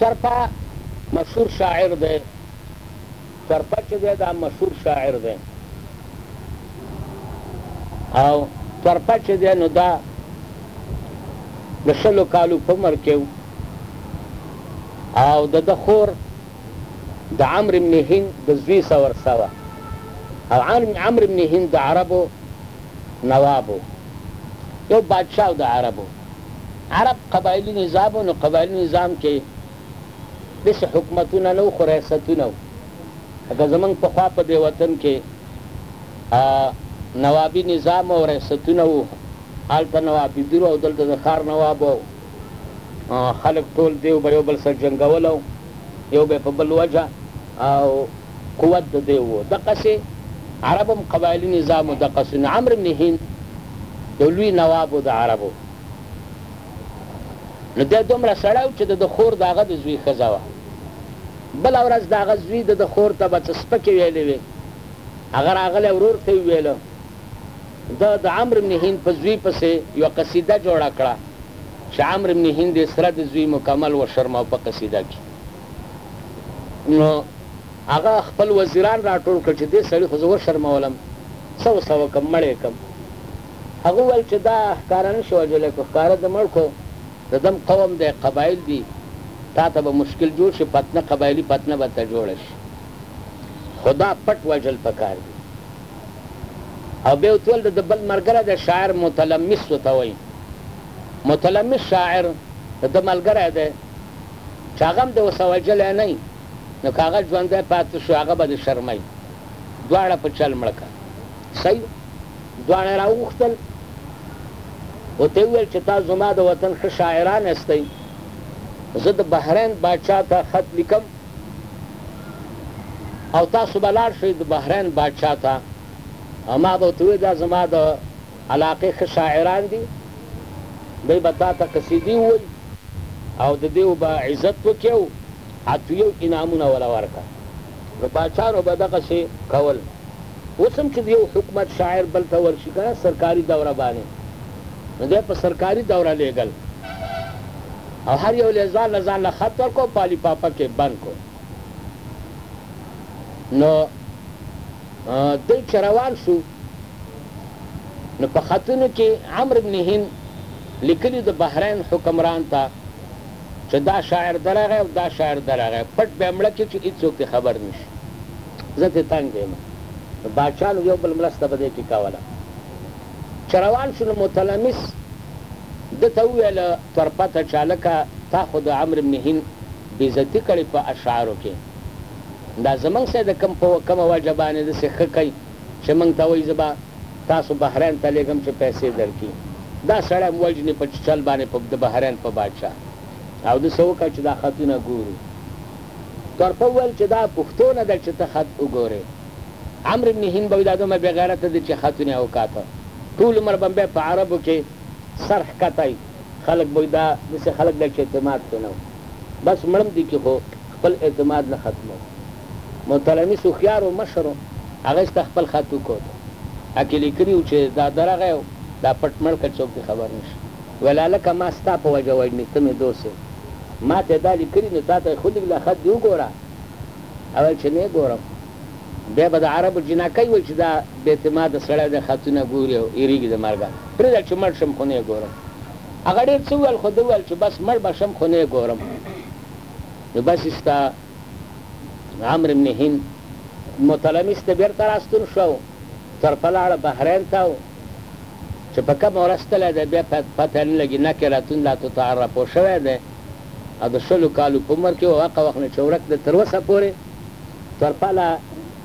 چرپا مشهور شاعر دی چرپا چې دی دا مشهور شاعر دی او چرپا چې دی نو دا د شلو کالو په عمر کې و او د ده خور د عمرو بن هند د زوی سره ورسه وه او عمرو بن هند د عربو نواب و یو بادشاه و د عربو عرب قبایلی نظام وو نو قبایلی نظام کې داسې حکومتونه نه وو خو ریاستونه وو لکه زمونږ پخوا په دې وطن کې نوابی نظام او ریاستونه وو هلته نوابدیر وو او دلته د ښار نواب وو خلک ټول دیو به یو بل سره جنګول او یو به یې په بل وژه او قوت د دی وو دقسی عرب هم قبایلی نظام وو دقسی نو عمرو بن هند یو لوی نواب وو د عربو نو دی دومره سړی وو چه د ده خور د هغه د زوی ښځه وه بله ورځ د هغه زوی د ده خور ته به څه سپکی ویلی وی هغه راغلی ورور ته یی وویل ده د عمرو بن هند په زوی پسی یوه قصیده جوړه کړه چه عمرو بن هند یی سره د زوی مکمل وشرماوه په قصیده کی نو هغه خپل وزیران راټول کړل چې دې سړي خو زه وشرمولم، څه ورسره وکړم، مړ یې کړم. هغه وویل چې دا ښکاره نه شې وژلی، که ښکاره دې مړ کړو، د دم قوم دی، قبایل دي، تا ته به مشکل جوړ شي، فتنه، قبایلي فتنه به درته جوړه شي. خو دا پټ وژل په کار دي. او بیا ورته وویل د ده بل ملګری دی، شاعر متلمس ورته وایي، متلمس شاعر د ده ملګری دی، چې هغه هم دې اوسه وژلی نه وي، نو که هغه ژوندی پاتې شو، هغه به دې شرموي. دواړه په چل مړه کړه. صحیح ده. دواړه یې راوغوښتل، ورته یې وویل چې تاسو زما د وطن ښه شاعران یاستئ، زه د بحرین باچا ته خط لیکم او تاسو به لاړ شئ د بحرین باچا ته او ما به ورته وویل دا زما د علاقې ښه شاعران دي، دی به تا ته قصیدې ووایي او د دې به عزت وکړې او عطویه او انعامونه وله ورکړه. نو باچانو به دغسې کول. اوس هم چې د یو حکومت شاعر بل ته ورشي که نه سرکاري دوره باندې نو دی په سرکاري دوره لېږل او هر یو له یې ځان له ځان له خط ورکړ او په علي پاپه کې یې بند کړ. نو دی چې روان شو. نو په خطونو کې عمرو بن هند لیکلي د بحرین حکمران ته چې دا شاعر درغی او دا شاعر درغی، پټ به یې مړه کړي چې هېڅوک پرې خبر نه شي، زه ترې تنګ یم. نو باچاهانو یو بل مرسته په دې کې کوله. چې روان شو نو متلمس ده ته وویل تورپه ته چې هلکه تا خو د عمرو بن هند بېعزتي کړې په اشعارو کې، دا زموږ سړی د کوم په کومه وجه باندې داسې ښه کوي؟ چه مونږ ته وایی زه به تاسو بحرین ته لیږم چه پیسی درکی دا سړی وژنی په چټل باندی په د بحرین په باچا او ده سه وکړه چه دا خطونه ګوری تورپه وویل چه دا پښتو نه ده چه ته خط وګوری عمرو بن هین به وی دا دومره بی غیرته دی چه خطونه یې وکاته ټول عمر به بیا په عربو کی سر ښکته ای خلک به وی دا دسی خلک دی چه اعتماد پرې نه وو بس مړم دی کی خو خپل اعتماد نه ختمو. متلمس هوښیار او مشر و، هغه سته خپل خط وکوتو، اکې لیکلي و چې دا درغی او دا پټ مړ که څوک پرې خبر نه شي. ویل هلکه ما ستا په وجه وژني، ته مې دوست یې، ما ته یې دا لیکلي نو تاته یې خو لیږ دا خط دې وګوره. هغه ویل چې نۀ ګورم، بیا به د عربو جینکۍ وایي چې دا بې اعتماده سړی دی، خطونه ګوري او وېرېږي د مرګه، پرېږده چې مړ شم خو نۀ ګورم. هغه ډېر څه وویل خو ده ویل چې بس مړ به شم خو نۀ ګورم. نو بس سته. عمرو بن هند متلمس ته بېرته راستون شو او تر په لاړه بحرین ته و، چې په کومه ورځ تللی دی بیا پته نه لګي، نکرتون لا تتعرفو شوی دی او د شلو کالو په عمر کې و او هغه وخت نه چې ورک دی تر اوسه پورې تر په لا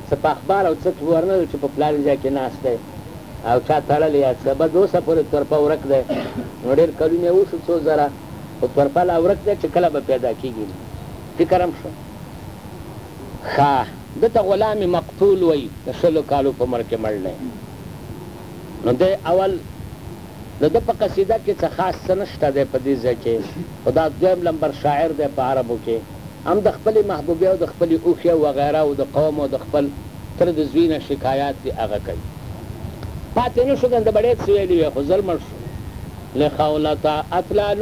څه په اخبار او څه کې ور نه لرو چې په پلاني ځای کې ناست دی او چا تړلی یا څه به د اوسه پورې تر په ورک دی نو ډېر کلونه یې وشو څو زره خو تر په لا ورک دی چې کله به پیدا کېږي. فکر هم شو ښه ده ته غلام مقتول وایی د شلو کالو په عمر کې مړ دی نو دی اول د ده په قصیده کې څه خاص څه نشته دی په دې ځای کې خو دا دویم لمبر شاعر دی په عربو کې هم د خپلې محبوبې او د خپلې اوښې او وغیره او د قوم او د خپل تره د زوی نه شکایات دي هغه کوي پاتې نه شو کنه د بړیت څه ویلي وی خو زلمړ شو لخولته اطلال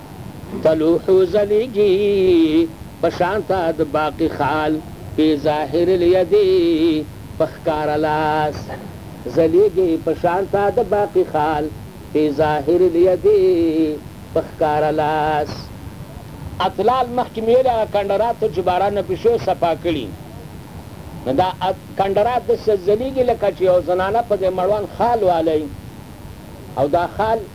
په لوحو ځلېږي په شان تا د باقي خال پۀ ظاهر اليدې په ښکاره لاس ځلېږي په شان تا د باقي خال پۀ ظاهر اليدې په ښکاره لاس. اتلال مخکې مې ویلي هغه کنډراتو چې باران نه پیشو صفا کړي نو دا کنډرات داسې ځلېږي لکه چې یوه زنانه په دې مړوند خال والي او دا خال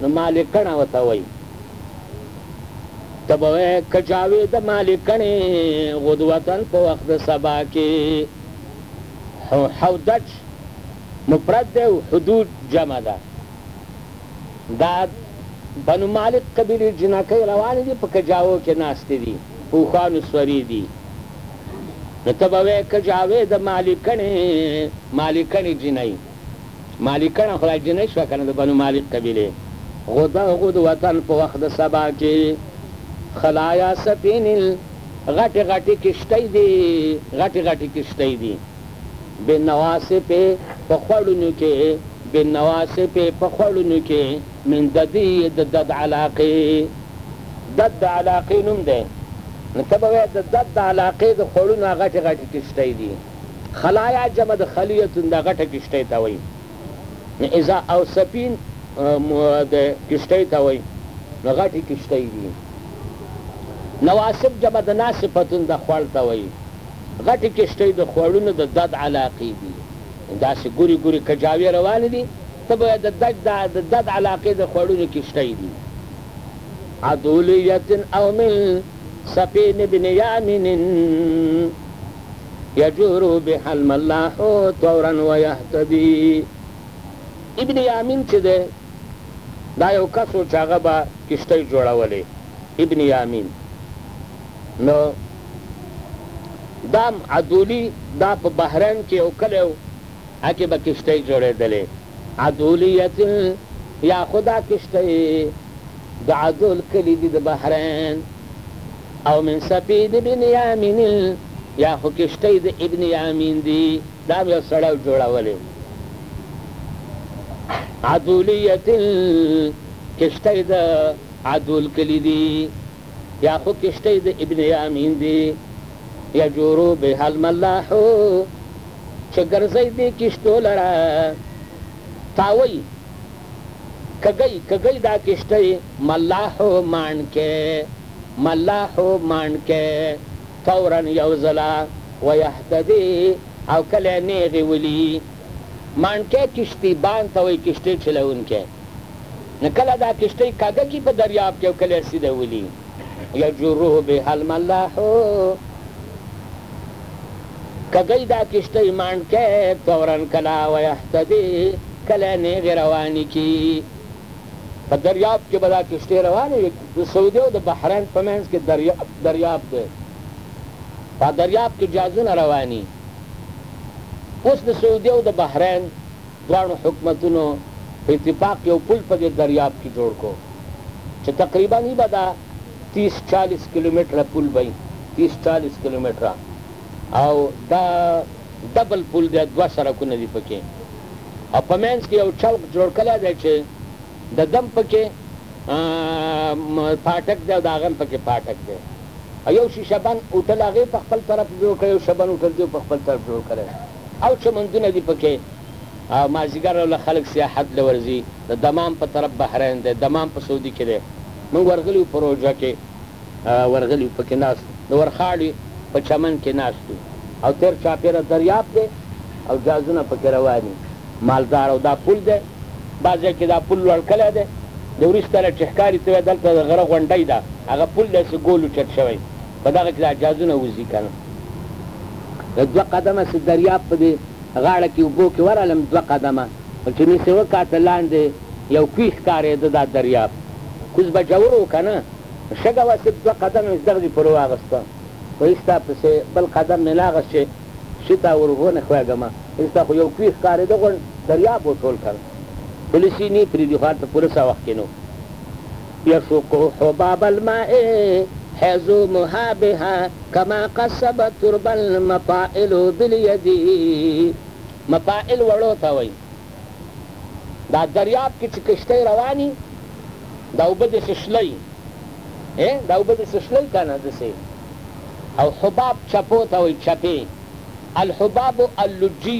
نو مالکڼه ورته وايي. ته به وايې که جاويد د مالکڼې غدوتن په وخت د سبا کې حودج مفرد دی او حدود جمع ده. دا بنو مالک قبيلې جينکۍ روانې دي په کجاوو کې ناستې دي په اوښانو سورې دي نو ته به وايې که جاويد د مالکڼې مالکڼې جينۍ. مالک کڼه خدای جنۍ شوه کنه د بنو مالک قبیلې غو د هغو د وطن په وخت د سبا کې خلایا سفینل غټې غټې کشتۍ دي غټې غټې کشتۍ دي بې نواسې پې په خوړونو کې بې نواسې پې په خوړونو کې من ددی د دد علاقې دد د علاقې نوم دی نو ته به وایې د دد د علاقې د خوړونو غټې غټې کشتۍ دي خلایا جمع د خلیه د غټه کښتۍ ته وایي نو اذا او سفین د کښتۍ ته وایي نو غټې کښتۍ دي نواسب جمع د ناسفتون د خوړ ته وایي غټې کښتۍ د خوړونو د دد علاقې دي داسې ګوري ګوري کجاوې روانې دي ته به د دج د دد علاقې د خوړونو کښتۍ دي عدولیت او مل سفین ابن یامین یجر بها الملاح طورا ویهتدی ابن یامین چې دی دا یو کس و چې هغه به کشتۍ جوړولې ابن یامین نو دا عدولی دا په بحرین کې یو کلی و هکې به کشتۍ جوړېدلې عدولیت یا خو دا کشتۍ د عدول کلي دي د بحرین او من سفید بن یامین یا خو کښتۍ د ابن یامین دي دا هم یو سړی جوړولی عدولیه کښتۍ د عدول کلي دي یا خو کښتۍ د ابن یامین دي یجورو بها الملاح چې ګرځی دې کښتو لره تاوی کږی کږی دا کښتۍ ملاح ماڼکې ملاح ماڼکې فوراً یو ځله ویهتدي او کلی نیغې ولي. ماڼکې کشتي بان ته وایي کشتۍ چلوونکی. نو کله دا کشتۍ کږه کړي په دریاب کې او کله یې سیده ولي. یجره بها الملاح کږوي دا کشتۍ ماڼکې فوراً کله ویهتدي کلی نیغې روانې کړي. په دریاب کې به دا کښتۍ روانې وې، د سعودي او د بحرین په منځ کې دریاب دی، په دریاب کې جهازونه رواني، اوس د سعودي او د بحرین دواړو حکومتونو په اتفاق یو پل په دې دریاب کې جوړ کړو، چې تقریبا یي به دا تیس چالیس کیلومتره پل به یي، تیس چالیس کیلومتره او دا ډبل پل دی دوه سرکونه دی پکی او په مینځ کی یو چوک جوړ کړی دی چی ددم پکی پاټک دی او دهغم پکی پاټک دی او یو شیشه بند هوټل هغه په خپل طرف جوړ کړی یو شیشه بند هوټل دیو په خپل طرف جوړ کړی او چمندونه دی پکی او مازیګر له خلک سیاحت له ورځی د دمام په طرف بحرین دی دمام په سعودی کی دی موږ ورغلی وو په روژه کی. ورغلي په کې ناست وو، د ورخاړي په چمن کې ناست وو او تېر چاپېره دریاب دی او جهازونه په کې روان وي، مالدار او دا پل دی، بعض ځای کې دا پل لوړ کلی دی، د وریځ کلی چې ښکاري ته وایې دلته د غره غونډۍ ده، هغه پل داسې ګول اوچت شوی، په دغه کې دا جهازونه وځي که نه، د دوه قدمه چې دریاب په دې غاړه کې اوبو کې ورغلم، دوه قدمه چې مې چې وکاته لاندې یو کوی ښکارېده، دا دریاب کوز به ژور وو که نه، ښه ګوه صیب دوه قدم مې دغزي پورې واغست خو هیڅ ستا پسې بل قدم مې نه اغست چې شي تا ور ونه ښویږم هیڅ تا خو یو کوي ښکارېده غونډ دریاب و ټول کړ پولې سینې پرېږدي خو هلته پوره څه وخت کې نو يشق حباب الماء حيزو محابها كما قصب ترب المفائل باليد مفائل وړو ته وایي دا دریاب کې چې کشتۍ رواني دا اوبه دې څښلۍ هې دا اوبه دې څښلۍ کنه دسې او حباب چپو ته وایي چپې الحباب اللجي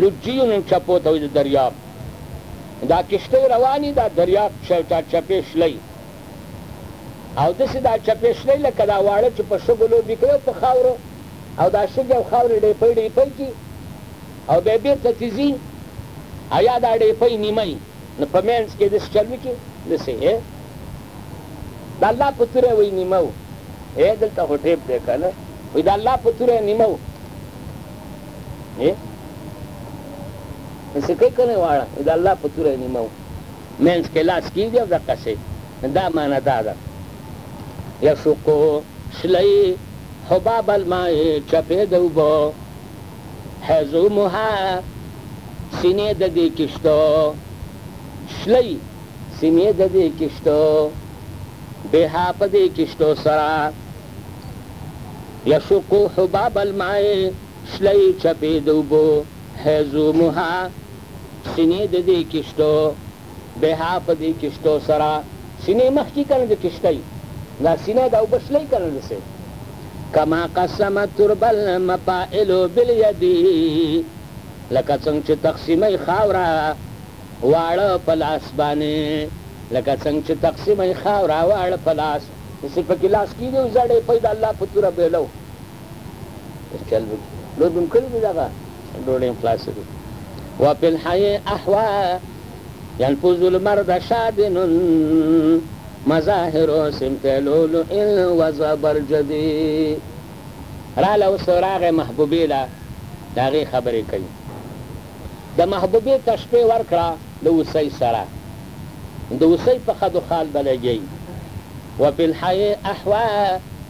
لجي نو چپو ته وایي د دریاب دا کشتۍ رواني دا دریاب چا چپې شلۍ او دسې دا چپې شلۍ لکه دا واړه چې په شګو لوبې کوي او په خاورو او دا شګې او خاورې ډیپۍ ډیپۍ کړي او بیا بېرته ترې ځي او یا دا ډیپۍ نیمۍ نو په مينځ کي داسي چل وکړي لسي ايه د الله په توره وي نيمه و ايه دلته خو ټيپ دی کنه وي د الله په توره نيمه و ايه نو سکه کنه واړه وي د الله په توره نيمه و مينځ کي لاس کيږي او دقه سي دا معنا دا ده يشقو شلي حباب الماء چپه د اوبو حزومها سینې د دې کښتو شلۍ سینې د دې کښتو بها په دې کښتو سره یشق حباب الماء شلۍ چپې د اوبو حزومها سینې د دې کښتو بها په دې کښتو سره سینې مخکي کنه د کښتۍ دا سینه دا اوبه شلۍ کنه دسې کما قسم ترب المپائل بالیدی لکه څنګ چې تقسیمۍ خاورا واړه په لاس باندې لکه څنګ چې تقسیمۍ خاورا واړه په لاس دسې پکې لاس کیږي او زړې پۍ د الله په توره بیلو کلب کی لو دم کړی دی دغه ډوډۍ خلاصه دی وفي الحي احوا يلفظ المرد شادن مظاهر سمت لولو ان وزبرجدي راله اوس راغې محبوبې له د هغې خبرې کوي د محبوبې ته شپې ورکړه د اوسۍ سره د اوسۍ په خدو خال به لګیي وفي الحي احوا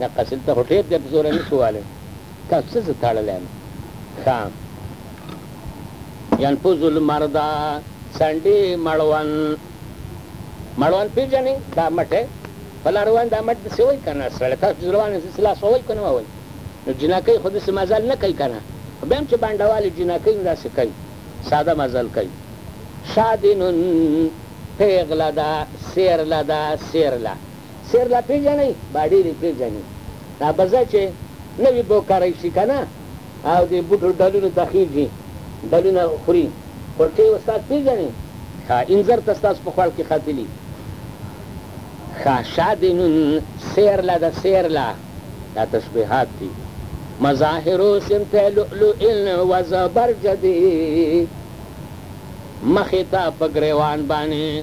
دا قصیده ته خو ټیپ دی په زوره نه شو والی تاسو څه زه تړلی یم ښه ينفذ المرد سنډي مړوند مړوند پیژنې دا مټه فلا روان دا مټ د سوي کنه سره تاسو د روان د سلا سوي کنه وای نو جنکې خو د سمازل نه کوي کنه به هم چې باندېوالي جنکې نو داسې کوي ساده مزل کوي شادینون پیغله ده سیرله ده سیرله سیر لا پیژنئ باډی دی پیژنی دا بزه چی نوی بو کری شی کنه او دی بوټو ډلونو ته خیږی ډلونه خوری خو ټی استاد پیژنی ښا انځر ته ستاسو په خوړ کی ختلی ښا شا دی نون سیر لا دا سیر لا دا تشبیهات دی مظاهرو سیم ته لؤلؤ ان و زبر جدی مخی ته په ګریوان بانی.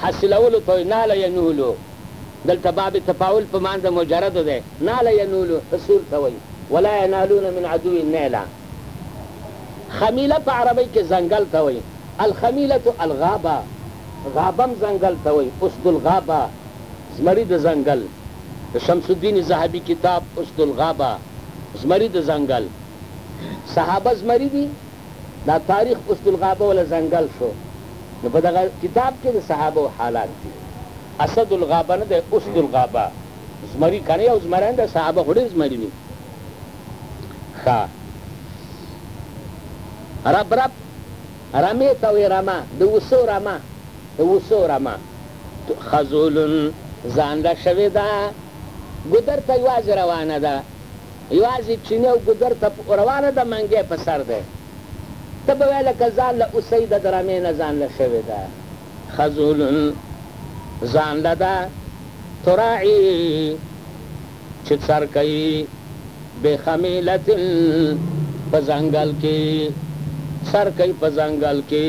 حاصلولو ته وایي، نال ینولو، دلته باب تفاعل په مانا د مجردو دی، نال ینولو حصول ته وایي، ولا ینالون من عدو نیلا، خمیله په عربۍ کې ځنګل ته وایي، الخمیلة الغابة، غابه هم ځنګل ته وایي، اسد الغابة، زمری د ځنګل، د شمس الدین ذهبي کتاب اسد الغابة، زمری د ځنګل، صحابه زمری دي، دا تاریخ اوس دلغابه ولا ځنګل شو نو په دغه کتاب کې د صحابو حالات دي. اسد الغابه نه دی اسد الغابه زمری کنه یو زمری نه دی صحابه خو ډیر زمری دي ښه رب رب رمې ته وې رمه د وسو رمه د وسو رمه خزولون ځانله شوې ده ګودر ته یوازې روانه ده یوازې چینې او ګودر ته په روانه ده منګی په سر دی ته به وایې لکه ځان له اوسۍ د درمې نه ځانله شوې ده خزولون ځانله ده تراعي چې څر کوي بې خمیلتن په ځنګل کې څر کوي په ځنګل کې.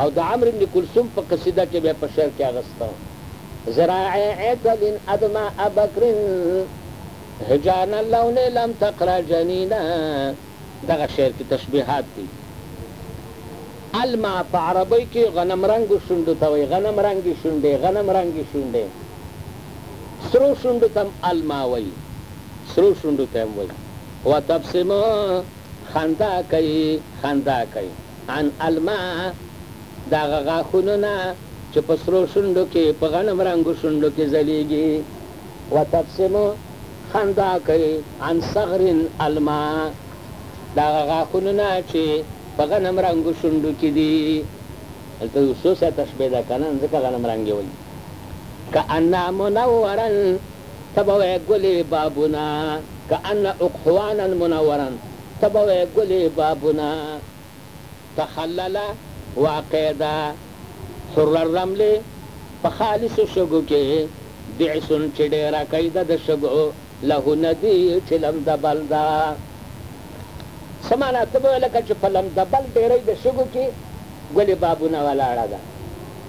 او د عمرو بن کلثوم په قصیده کې به یې په شعر کې اغسته و، ذراعی عدل ادمع بکر هجان اللون لم تقرع جنینا دغه شعر کې تشبیهات دي. المع په عربۍ کې غنم رنګو شونډو ته وایي، غنم رنګې شونډې، غنم رنګې شونډې. سرو شونډو ته هم المع وایي، سرو شونډو ته یې هم وایي. وتبسم خندا کوي، خندا کوي. ان الماء د هغه غاښونو نه چې په سرو شونډو کې، په غنم رنګو شونډو کې ځلېږي. وتبسم خندا کوي ان صغر الماء د هغه غاښونو نه چې په غنم رنګو شونډو کې دي. دلته د اوسو سره تشبیه ده که نه؟ نو ځکه غنم رنګې وایي. کأن منورا ته به وایې ګلې بابونه، کأن اقحوانا منورا ته به وایې ګلې بابونه تخلله واقع ده حره رملې په خالصو شګو کې دعسون چې ډېره کوي ده د شګو له نه دي چې لمده بل ده څه مانا ته به وایې لکه چې په لمده بل ډېرۍ د شګو کې ګلې بابونه ولاړه ده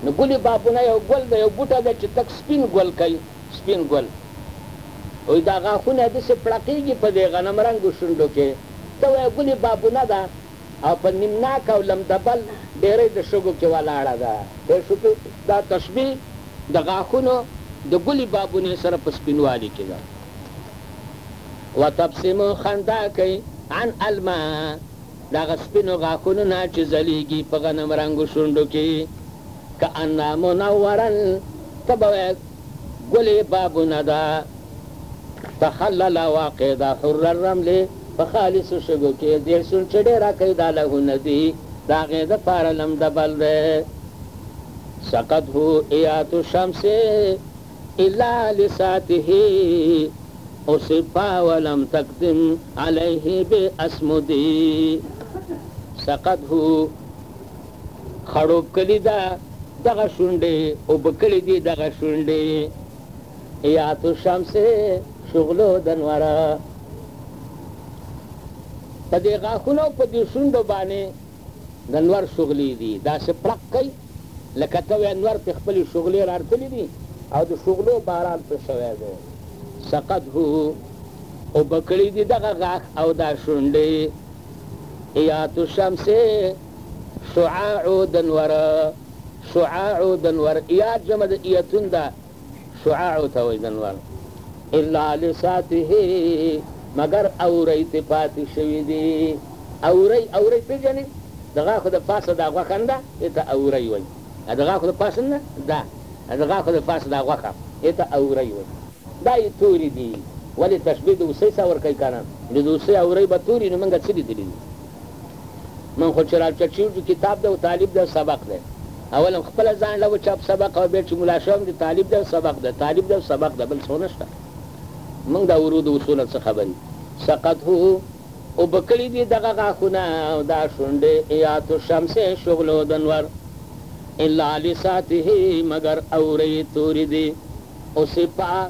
نو ګلې بابونه یو ګل ده یو بوټی ده چې تک سپین ګل کوي. سپين ګل وای دا غاښونه دسې پړقيږي په دې غنم رنګو شونډو کې ته وای ګلې بابونه ده او په نيمناک او لمدبل ډيرۍ د شګو کې ولاړه ده پوه شوپه دا تشبيه د غاښونو د ګلې بابونې سره په سپينوالي کې ده وتبسم خندا کوي عن الماء. د هغه سپینو غاښونو نه چې ځلیږي په غنم رنګو شونډو کې کأنها منورا ته به وایې ګلې بابونه ده تخلل واقعد حر الرمل په خالصو شګو کې دې شون چې ډېره کوي دا له ندی د هغې دپاره لم دبل دی سقته ایات الشمس الا لساته اصف ولم تقدم علیه باصمد سقته خړوب کړي ده دغه شونډې اوبه کړي دي دغه شونډې ایات الشمس شغلو د نوره په دې غاښونو په دې شونډو باندې د نور شغلې دي داسې پړق کوي لکه ته وایې نور پرې خپلې شغلې رارتلي دي او د شغلو باران پرې شوی دی. سقته اوبه کړي دي دغه غاښ او دا شونډې ایات الشمس شعاع د نور شعاع د نور ایات جمع د ایتون ده شعاعو ته وایي ځنوال. الا لساته مګر اوری ترې پاتې شوي دي. اوری، اوری پېژنې؟ د غاښو د پاسه دا غوښنده یې ته اوری وایي. د غاښو د پاسه نه دا، د غاښو د پاسه دا غوښه یې ته اوری وایي. دا یې توري دي. ولې تشبیه د هوسۍ سره ورکوي که نه؟ نو د هوسۍ اوری به توري وي نو موږ څه لیدلي دي؟ من خو چې را چټېږو کتاب دی او طالب دی سبق دی اول هم خپله ځان له وچاپ سبق او بیا چې ملا شوم چې طالب دی او سبق دی طالب دی او سبق دی بل څه نشته موږ د ورود اصول څه خبرې سقط هو او بکړی دی دغه غاښونه او دا شونډې ایات الشمس شغلو دنور الا لساته مگر اورې تورې دي او سپا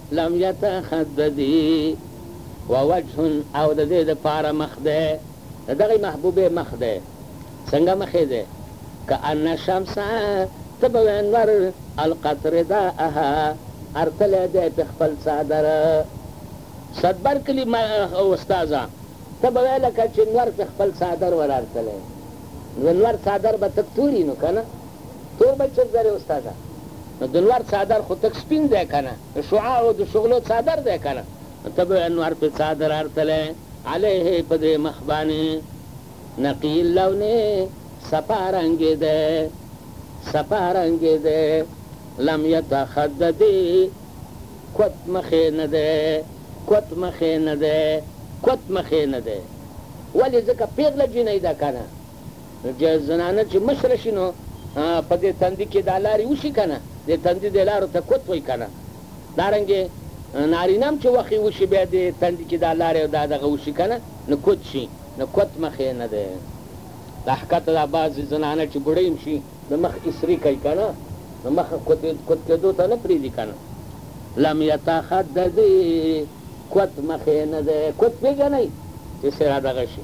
لم يتخددي ووجه او د دې لپاره مخ دی، د دغې محبوبې مخ دی، څنګه مخ يې دی؟ کأن الشمس ته به وې نور القت رداءها ارتلی دی پې خپل څادر. صد برکلي استاذه! ته به وې لکه چې نور پې خپل څادر ور ارتلی وي، نو د نور څادر به تک تور وي نو کنه؟ تور به چپ زرې استاده نو د لمر څادر خو تک سپین دی کنه د شعاعو د شغلو څادر دی کنه نو ته به انور پې څادر ارتلی علیه په دې مخ باندې نقیل لونې صفا رنګېده صفا رنګېده لم یتخددې کوت مخې نه دی کوت مخې نه دی کوت مخې نه دی ولې ځکه پېغله جینۍ ده کنه چې زنانه چې مشره شي نو په دې تندي کې دا لارې وشي که نه، دې تندي دې لارو ته کوت وي که نه، دارنګې نارینه هم چې وخې وشي بیا دې تندي کې دا لارې او دا دغه وشي که نه نو کوت شي، نو کوت مخې نه دی. دا حقیقت ده بعضې زنانه چې بوډۍ هم شي د مخ ایسري کوي که نه، نو مخ کوت کېدو ته نه پرېږدي که نه. لم یتخددی کوت مخې نه دی، کوت پېژنئ چې څېره دغه شي.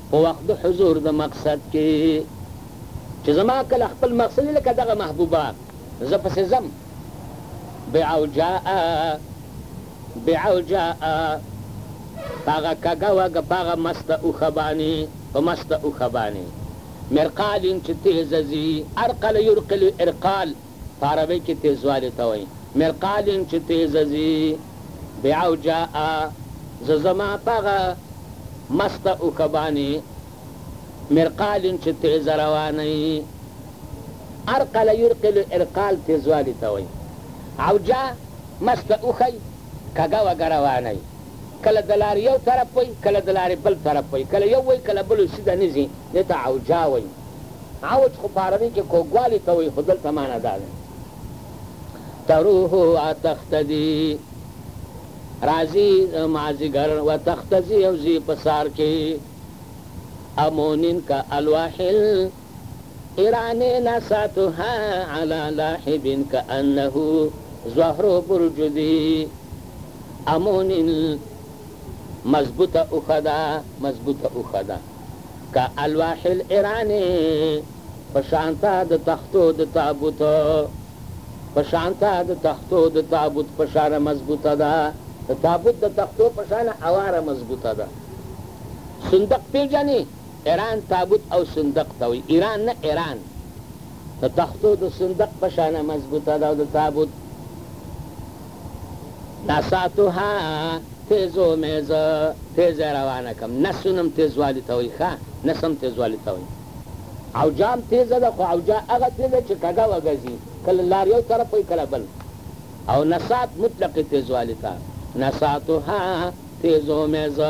په وخت د حضور د مقصد کې چې زما کله خپل مقصد وي لکه دغه محبوبه زه پسې ځم بعوجاء بعوجاء په هغه کږه وږه په هغه مسته اوښه باندې په مسته اوښه باندې مرقال چې تېزه ځي ارقل يرقل ارقال په عربۍ کې تېزوالي ته وايي. مرقال چې تېزه ځي، بعوجاء، زه زما په هغه مسته اوښه باندې مرقال چې تېزه روانه يي. ارقل يرقل ارقال تېزوالي ته وايي. عوجاء مسته اوښه يي، کږه وږه روانه يي. کله دلارې یو طرف وئ کله دلارې بل طرف وئ کله یو وئ کله بل وئ سیده نه ځي دې ته عوجا وئ عوج خو په عربي کې کوږوالي ته وئ خو دلته معنی دا ده تروح وتختدي راځي مازیګر وتختزي او ځي په سهار کې امونین کا الواحل ایرانې نساتها علی لاهب کانه زهر برج ذی امون مضبوطه اوښه ده مضبوطه اوښه ده که الواح العرانې په شانته د تختو د تابوت په شانته د تختو د تابوت په شانه مضبوطه ده د تابوت د تختو په شانه اواره مضبوطه ده صندوق پیژنې ایران تابوت او صندوق ته وایي ایران نه ایران د تختو د صندوق په شانه مضبوطه ده او د تابوت نساتها تیزو مې زه تیزه روانه کړم نسون هم تیزوالي ته وایي ښه نس هم تیزوالي ته وایي عوجا هم تیزه ده خو عوجا هغه تیزه چې کږه وږه ځي کله لار یو طرف وي کله بل او نسات مطلقې تیزوالي ته نساتها تیزو مې زه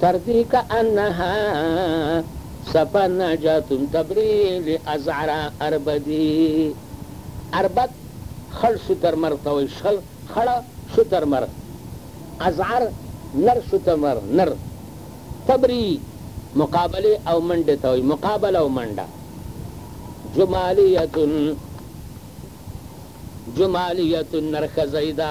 تردی که انها سپه نجات تبری لازعرا اربدی اربد خړ شترمرغ ته وایي شل خړه شترمرغ ازعر نر شترمرغ نر تبری مقابلې او منډې ته وایي مقابله او منډه جمالیه جمالیه نر ښځی ده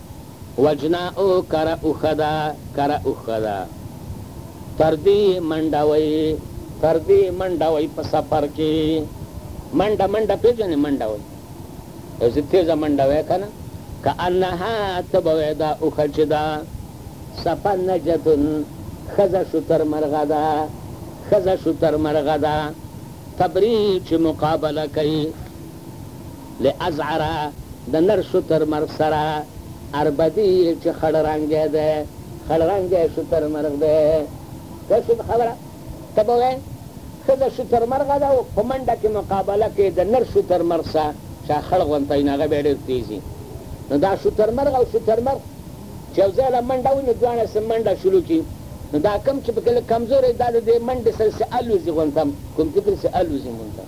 وجنا او کره اوښه ده کره اوښه ده تر دې منډه وي تر دې منډه وي په سفر کې منډه منډه پېژنې منډه وي داسې تېزه منډه وي که نه که انها ته به وایې دا اوښه چې ده سپه نجتون ښځه شتر مرغه ده ښځه شتر مرغه ده تبري چې مقابله کوي لأزعر، د نر شترمرغ سره، اربدي، چې خړ رنګی دی، خړ رنګی شترمرغ دی. پوه شوې په خبره؟ ته به وایې، ښځه شترمرغه ده او په منډه کې مقابله کوي د نر شترمرغ سره، چا خړ غونتوي، نو هغه بیا ډېر تېز وي. نو دا شترمرغ او شترمرغ چې یو ځای له منډه وهي، نو دواړه چې منډه شروع کړي، نو دا کوم چې پکې لږ کمزوری وي، دا د دې منډې سره چې الوزي غونتم، کوم فکر چې الوزي غونتم.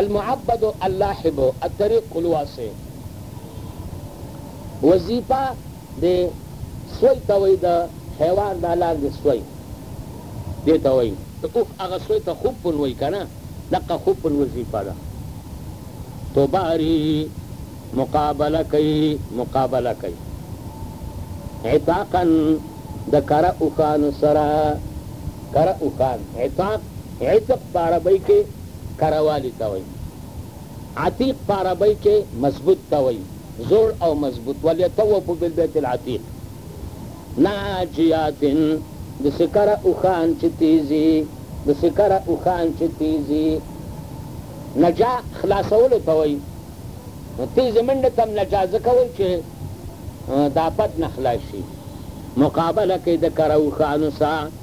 المعبد اللاحب الطريق الواسع وظيفه د سوی ته وایي د حیوان دا لاندې سوی دې ته وایي. د اوښ هغه سوی ته خبن وایي کنه دقه خبن وظیفه ده تباري مقابله کوي مقابله کوي عطاقا د کره اوښانو سره کره اوښان عطاق عطق په عربۍ کې کره والي ته وایي. عتیق په عربۍ کې مضبوط ته وایي، زوړ او مضبوط، ولیطوفوا بالبیت العتیق ناجیات، داسې کره اوښان چې تېزي، داسې کره اوښان چې تېزي، نجا خلاصولو ته وایي، نو تېزې منډې ته هم نجا ځکه وایي چې د آفت نه خلاص شي، مقابله کوي د کره اوښانو سره.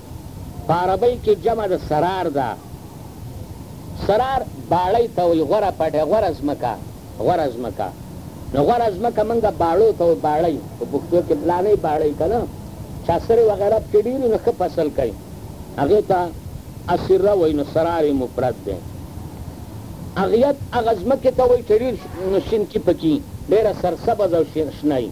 په عربۍ کې جمع د سرار ده، سرار باړۍ ته وایي، غوره پټی، غوره ځمکه، غوره ځمکه، نو غوره ځمکه مونږ باړو ته وایو، باړۍ، په پښتو کې پلانۍ باړۍ که نه چاسرې وغیره پکې ډېر وي نو ښه فصل کوي، هغې ته اسره وایي، نو سرار یې مفرد دی. اغیت هغه ځمکې ته وایي چې ډېر نو شینکي پکې وي، ډېره سرسبزه او شنه وي.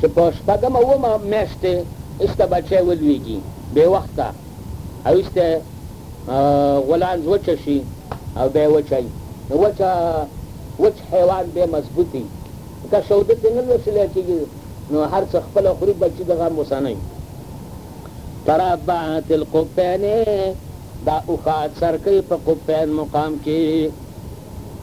چې په شپږم اوومه مياشت کې ايسته بچی ولويږي بې وخته او ايسته غولانځ وچه شي او بيا وچای نو وچه وچ حيوان بيا مضبوط وي که شوده ترې نه لوسل کېږي نو هر څه خپله خوري بچي د غم اوسنۍ تربعت القبين دا اوښاد سرکۍ په قبين مقام کې.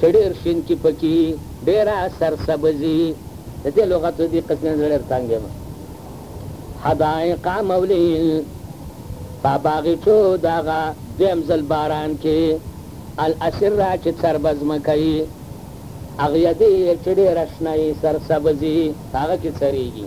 چه ډیر شین کی پکی ډیره سر سبزی د دی لغت دی قسم زړه ډیر تنګ یم حدائق مولیل په باغیچو د هغه دویم ځل باران کی الاسره چه څربه ځمکه یی اغیدی چه ډیره شنه یی سر سبزی په هغه کی څریږی.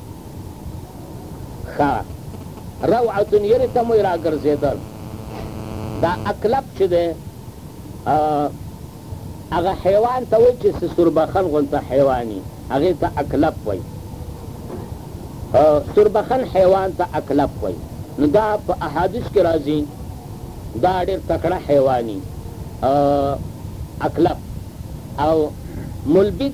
ښه روعة يري ته مو يې راګرځېدل دا اکلب چې دی هغه حیوان ته وایي چې سوربخن غونته حیواني هغې ته اکلب وایي سوربخن حیوان ته اکلب وایي نو دا په احادیث کې راځي دا ډېر تکړه حیواني اکلب او ملبد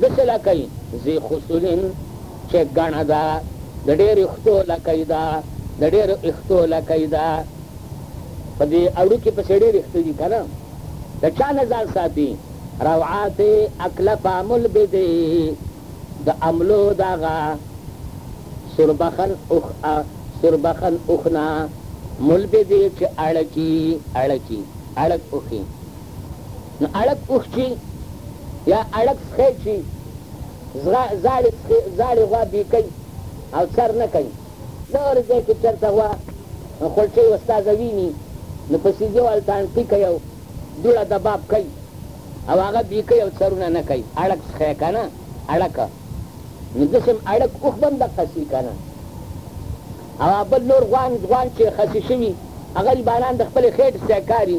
د څه لکۍ، ذي خصول، چې ګڼه ده، د ډېر اختو لکۍ ده، د ډېرو اختو لکۍ ده، په دې اړوکي پسې ډېر اخته دي که نه، د چا نه ځان ساتي، روعات اکله په امل به دې د املو د هغه سوربخن اوښ سوربخن اوښ نه مل به دې چې اړکي، اړکي، اړک اوښي. نو اړک اوښ چی یا اړک سخی چی زاړی سخی زاړی غوا بی کئ او څر نه کئ د هر ځای کی چرته غوا خلچی استاذ وینی نو په سیزو التان ټی کئ او دوړه دباب کئ او هغه بی کئ او څرونه نه کئ اړک سخی کنه اړک نو دسی هم اړک اوښ به هم دقه سی کنه او هغه بل نور غوا غوان چی خسی شوی هغه البانان د خپل خیټ سه کاری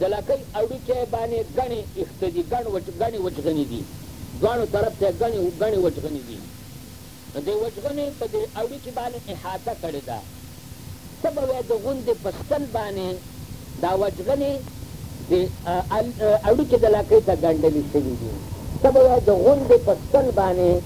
د لکۍ هډوکی باندې ګڼې ايښته دي ګڼ وچ ګڼې وچغني دي دواړو طرف ته يې ګڼې ګڼې وچغني دي نو دې وچغنې په دې هډوکي باندې احاطه کړې ده ته به وې د غوندې په ستن باندې دا وچغنې دې هډوکي د لکۍ ته ګنډلې شوي دي ته به وې د غوندې په ستن باندې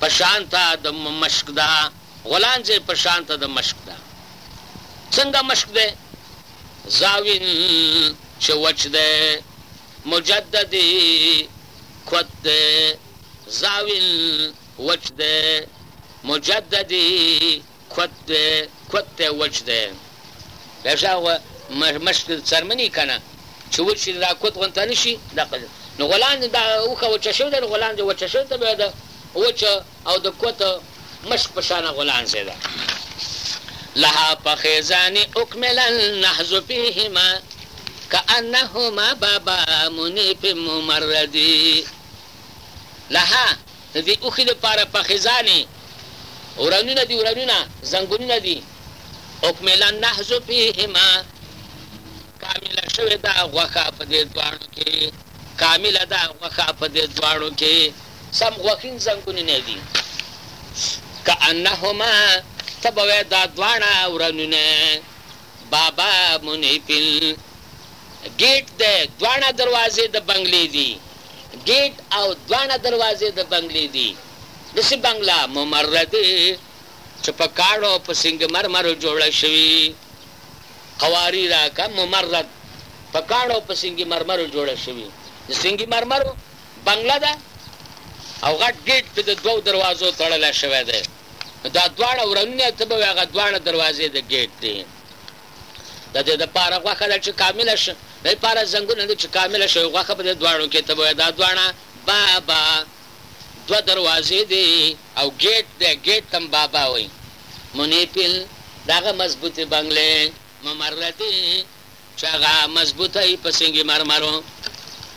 په شانته د مشک ده غولانځې په شانته د مشک ده څنګه مشک دی زاوین چې وچ دی مجددي کود دی زاوین وچ دی مجددي کوت دی کوت دی وچ دی بیا شاوخوا مشک څرمنې کنه چې وچ شي دا کوت غونته نه شي دقه نو غولاندې دا اوښه وچه شوې ده نو غولاندې وچه شوې ته بیا د وچ او د کوت مشک په شان غولاندې ده لها پخیزان اکمل النحز فیهما کانهما بابا منیف ممردی لها د دې اوښي لپاره پخې ځانې ورنونه دي، ورنونه ځنګونونه دي. اکمل النهض فیهما، کامله شوې ده غوښه په دې دواړو کې، کامله ده غوښه په دې دواړو کې، سم غوښین ځنګونونه دي. کأنهما، ته به وایې دا دواړه ورنونه بابا منیفل، ګېټ دی، دواړه دروازې د بنګلې دي. ګیټ او دواړه دروازې د بنګلې دي. داسې بنګله ممره دي چې په کاڼو او په سنګ مرمرو جوړه شوي. قواري راکه ممرد، په کاڼو او په سنګ مرمرو جوړه شوي. د سنګ مرمرو بنګله ده او غټ ګیټ پرې د دوو دروازو تړلی شوی دی. نو دا دواړه ورنونه ته به وایې هغه دواړه دروازې د ګیټ دي. د دې د پاره غوښه ده چې کامله شي د دې پاره زنګونه دي چې کامله شوې غوښه په دې دواړو کې ته بویه دا دواړه بابا دوه دروازې دي او ګیټ دی ګیټ تم بابا وایي منیپل د هغه مضبوطې بنګلې ممرلدي چې هغه مضبوطه یي په سنګي مرمرو.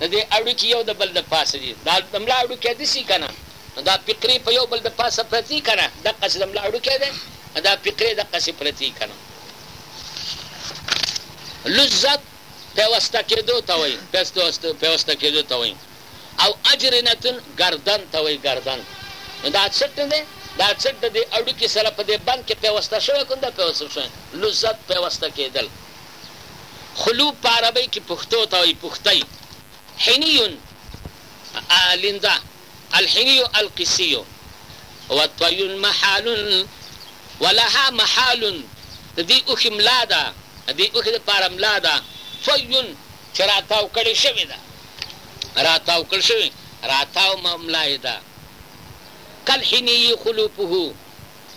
د دې اړوکي یو د بل د پاسه دي دا د ملا اړوکی دسي کنه نو دا فقرې په یو بل د پاسه پرتي کنه دقسې د ملا اړوکی دی دا فقرې دقسې پرتي کنه لزت پیوسته کېدو ته وایي پیوسته کېدو ته وایي او اجرنتن گردن ته وایي گردن نو دا څټ نه دی دا څټ د دې اړوکي سره په دې بند کې پیوسته شوی کوم دا پیوسته شوی لزت پیوسته کېدل خلوب په عربۍ کې پښتو ته وايي پښتۍ، حني، لينده، الحني القصي، والطي محال، ولها محال، د دې اوښې ملا ده، د دې اوښې لپاره ملا ده، طي، چې راتاو کړې شوې ده، راتاو کړ شوې، راتاو ملا يې ده، کالحني خلوبه،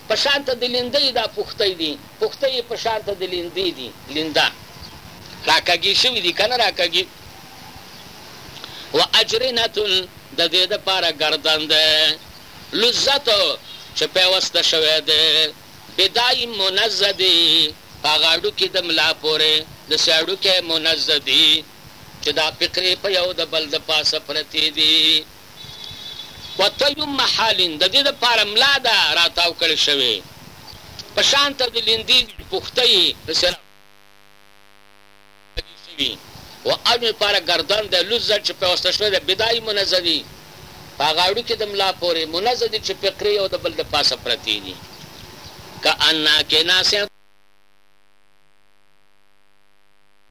په شان ته د لیندۍ دا پښتۍ دي، پښتۍ یې په شان ته د لیندې دي، لینده. را کږې شوې دي کنه را کږې. و اجرنة د دې دپاره ګردن دی، لزت چې پیوسته شوی دی، بداء منضد په هغه هډوکي د ملا پورې، داسې هډوکی منضدي چې دا فقرې په یو د بل د پاسه پرتې دي. و تيم محال د دې لپاره ملا ده راتاو کړې شوې په شان ته د ليندي پښته يې د سر لګې شوي و او مې پاره ګردن د لوز زړ چې پيوسته شوې ده بداي منزه دي په هغه اړو کې د ملا پورې منزه دي چې پقرې يو د بل د پاسه پرتې دي که انا کې ناسه